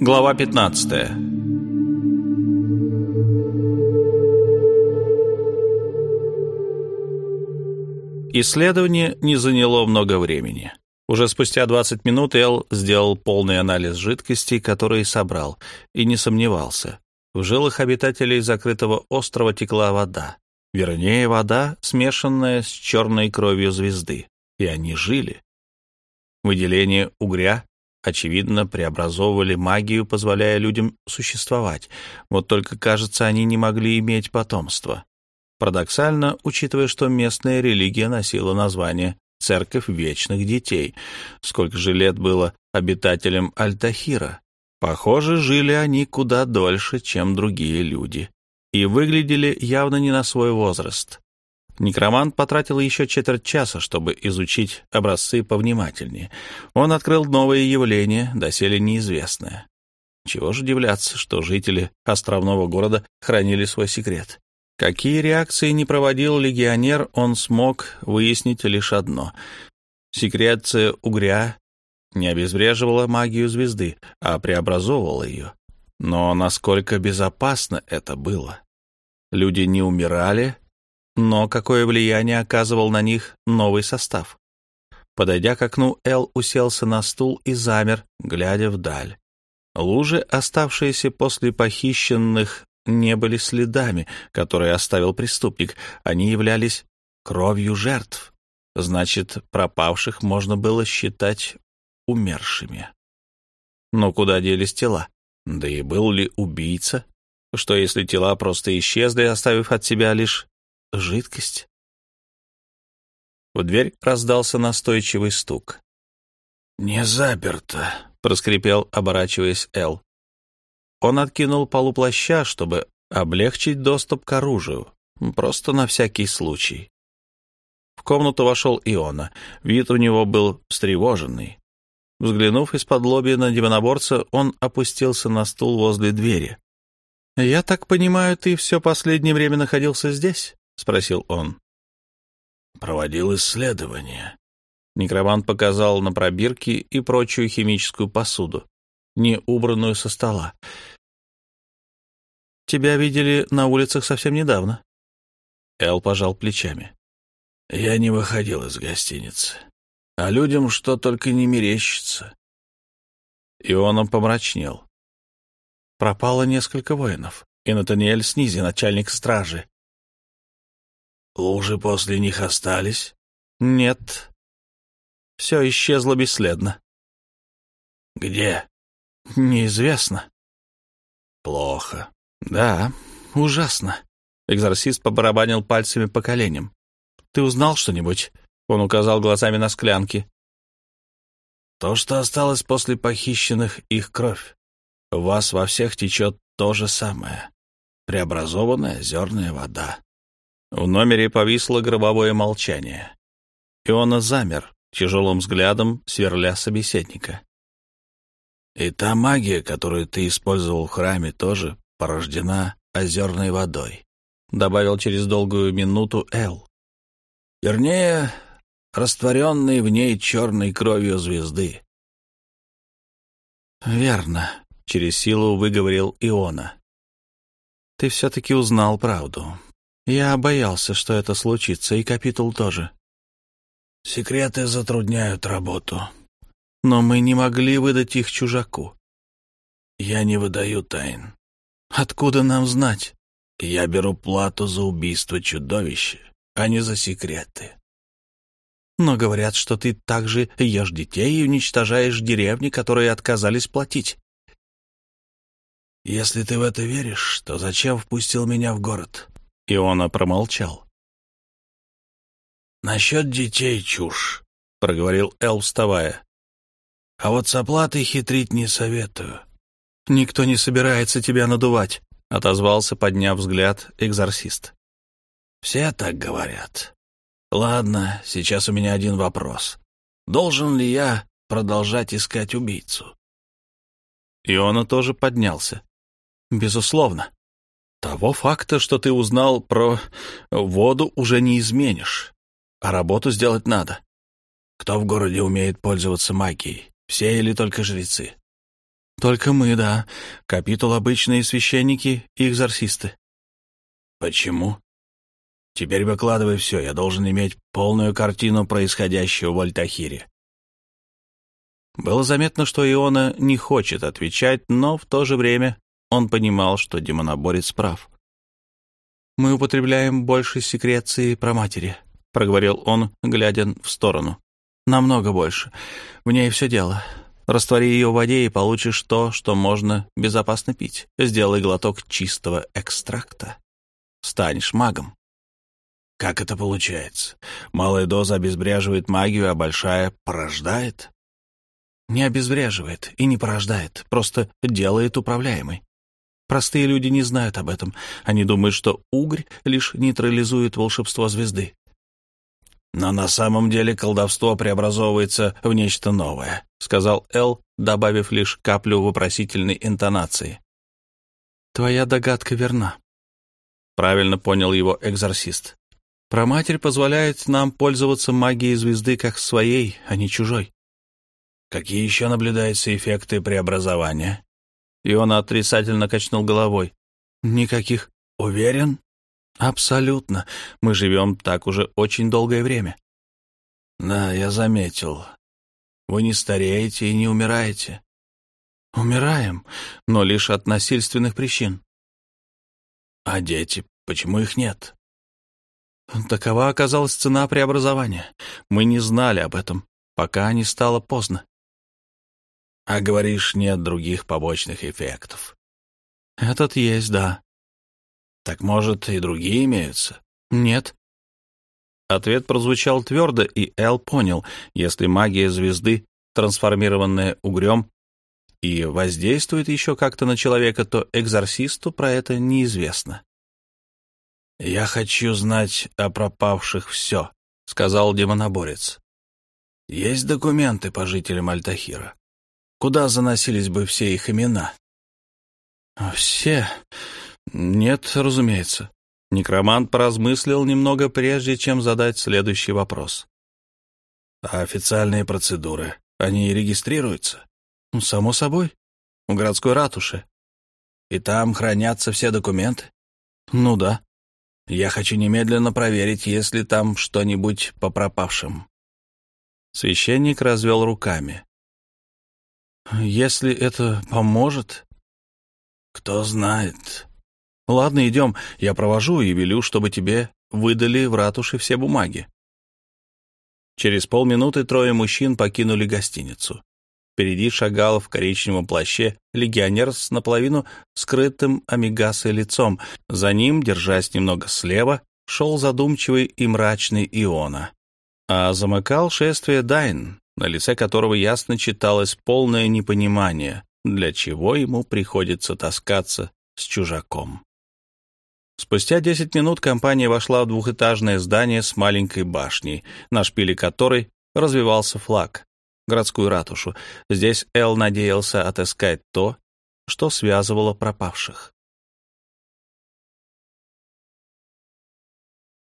Глава 15 Исследование не заняло много времени. Уже спустя 20 минут Эл сделал полный анализ жидкостей, которые собрал, и не сомневался. В жилах обитателей закрытого острова текла вода. Вернее, вода, смешанная с черной кровью звезды. И они жили. Выделение угря, очевидно, преобразовывали магию, позволяя людям существовать. Вот только, кажется, они не могли иметь потомства. Парадоксально, учитывая, что местная религия носила название «Церковь Вечных Детей». Сколько же лет было обитателям Альтахира? Похоже, жили они куда дольше, чем другие люди. И выглядели явно не на свой возраст. Некромант потратил еще четверть часа, чтобы изучить образцы повнимательнее. Он открыл новое явление, доселе неизвестное. Чего же удивляться, что жители островного города хранили свой секрет. Какие реакции не проводил легионер, он смог выяснить лишь одно. Секреция угря не обезвреживала магию звезды, а преобразовывала ее. Но насколько безопасно это было? Люди не умирали, но какое влияние оказывал на них новый состав? Подойдя к окну, Эл уселся на стул и замер, глядя вдаль. Лужи, оставшиеся после похищенных, не были следами, которые оставил преступник. Они являлись кровью жертв. Значит, пропавших можно было считать умершими. Но куда делись тела? Да и был ли убийца? Что если тела просто исчезли, оставив от себя лишь жидкость. В дверь раздался настойчивый стук. «Не заперто», — проскрипел, оборачиваясь Эл. Он откинул полуплаща, чтобы облегчить доступ к оружию, просто на всякий случай. В комнату вошел Иона. Вид у него был встревоженный. Взглянув из-под лоби на демоноборца, он опустился на стул возле двери. «Я так понимаю, ты все последнее время находился здесь?» — спросил он. «Проводил исследование». Некромант показал на пробирки и прочую химическую посуду, не убранную со стола. «Тебя видели на улицах совсем недавно». Эл пожал плечами. «Я не выходил из гостиницы. А людям что только не мерещится». И он помрачнел. Пропало несколько воинов, и Натаниэль Снизи, начальник стражи, Лужи после них остались? Нет. Все исчезло бесследно. Где? Неизвестно. Плохо. Да, ужасно. Экзорцист побарабанил пальцами по коленям. Ты узнал что-нибудь? Он указал глазами на склянки. То, что осталось после похищенных их кровь. У вас во всех течет то же самое. Преобразованная зерная вода. В номере повисло гробовое молчание. Иона замер, тяжелым взглядом сверля собеседника. «И та магия, которую ты использовал в храме, тоже порождена озерной водой», — добавил через долгую минуту Эл. «Вернее, растворенной в ней черной кровью звезды». «Верно», — через силу выговорил Иона. «Ты все-таки узнал правду. Я боялся, что это случится, и капитул тоже. Секреты затрудняют работу. Но мы не могли выдать их чужаку. Я не выдаю тайн. Откуда нам знать? Я беру плату за убийство чудовища, а не за секреты. Но говорят, что ты также ешь детей и уничтожаешь деревни, которые отказались платить. Если ты в это веришь, то зачем впустил меня в город? Иона промолчал. «Насчет детей чушь», — проговорил Эл, вставая. «А вот с оплатой хитрить не советую». «Никто не собирается тебя надувать», — отозвался, подняв взгляд, экзорцист. «Все так говорят. Ладно, сейчас у меня один вопрос. Должен ли я продолжать искать убийцу?» Иона тоже поднялся. «Безусловно. Того факта, что ты узнал про воду, уже не изменишь. А работу сделать надо. Кто в городе умеет пользоваться магией? Все или только жрецы? Только мы, да. Капитул — обычные священники и экзорсисты. Почему? Теперь выкладывай все, я должен иметь полную картину происходящего в Альтахире. Было заметно, что Иона не хочет отвечать, но в то же время он понимал, что демоноборец прав. «Мы употребляем больше секреции про матери», — проговорил он, глядя в сторону. «Намного больше. В ней все дело. Раствори ее в воде и получишь то, что можно безопасно пить. Сделай глоток чистого экстракта. Станешь магом». «Как это получается? Малая доза обезбряживает магию, а большая порождает?» Не обезвреживает и не порождает, просто делает управляемой. Простые люди не знают об этом. Они думают, что угрь лишь нейтрализует волшебство звезды. «Но на самом деле колдовство преобразовывается в нечто новое», — сказал Эл, добавив лишь каплю вопросительной интонации. «Твоя догадка верна», — правильно понял его экзорсист. «Проматерь позволяет нам пользоваться магией звезды как своей, а не чужой. Какие еще наблюдаются эффекты преобразования? И он отрицательно качнул головой. Никаких. Уверен? Абсолютно. Мы живем так уже очень долгое время. Да, я заметил. Вы не стареете и не умираете. Умираем, но лишь от насильственных причин. А дети, почему их нет? Такова оказалась цена преобразования. Мы не знали об этом, пока не стало поздно. А говоришь, нет других побочных эффектов. Этот есть, да. Так, может, и другие имеются? Нет. Ответ прозвучал твердо, и Эл понял, если магия звезды, трансформированная угрем, и воздействует еще как-то на человека, то экзорсисту про это неизвестно. «Я хочу знать о пропавших все», — сказал демоноборец. «Есть документы по жителям Альтахира?» Куда заносились бы все их имена? Все? Нет, разумеется. Некромант поразмыслил немного, прежде чем задать следующий вопрос. А официальные процедуры, они регистрируются? Ну, само собой. В городской ратуше. И там хранятся все документы? Ну да. Я хочу немедленно проверить, есть ли там что-нибудь по пропавшим. Священник развел руками. Если это поможет... Кто знает. Ладно, идем. Я провожу и велю, чтобы тебе выдали в ратуше все бумаги. Через полминуты трое мужчин покинули гостиницу. Впереди шагал в коричневом плаще легионер с наполовину скрытым амигасой лицом. За ним, держась немного слева, шел задумчивый и мрачный Иона. А замыкал шествие Дайн, на лице которого ясно читалось полное непонимание, для чего ему приходится таскаться с чужаком. Спустя десять минут компания вошла в двухэтажное здание с маленькой башней, на шпиле которой развивался флаг, городскую ратушу. Здесь Эл надеялся отыскать то, что связывало пропавших.